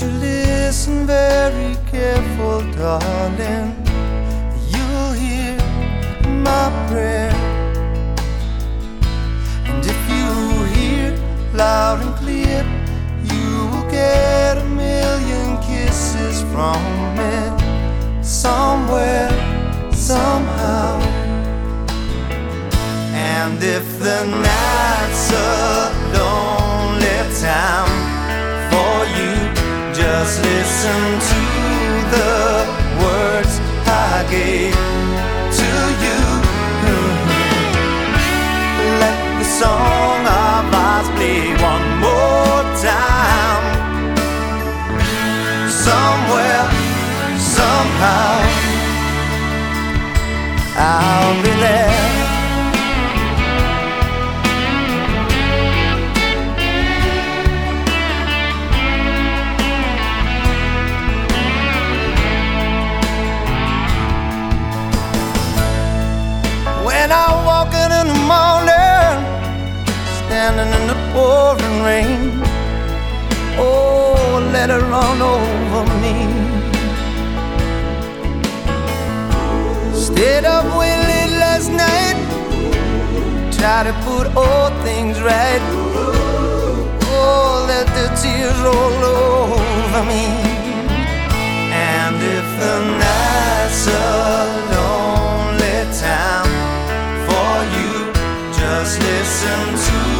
You listen very careful, darling? You'll hear my prayer. And if you hear loud and clear, you will get a million kisses from me somewhere, somehow. And if the night's a listen to the words I gave to you. Let the song of ours play one more time. Somewhere, somehow, I'll be there. Pouring rain. Oh, let it run over me. Stayed up way late last night, try to put all things right. Oh, let the tears roll over me. And if the night's a lonely time for you, just listen to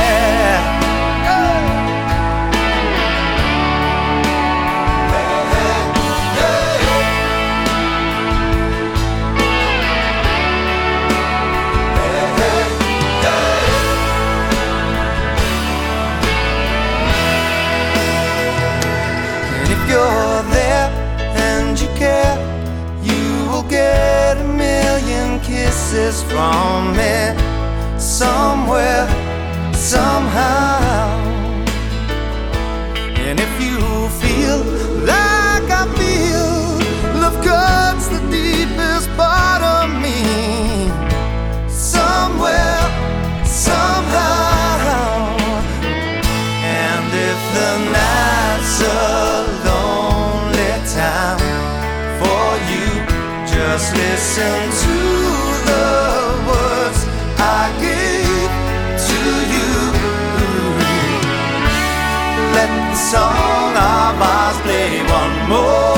kisses from me somewhere, somehow. And if you feel like I feel, love cuts the deepest part of me somewhere, somehow. And if the night's a lonely time for you, just listen to One more.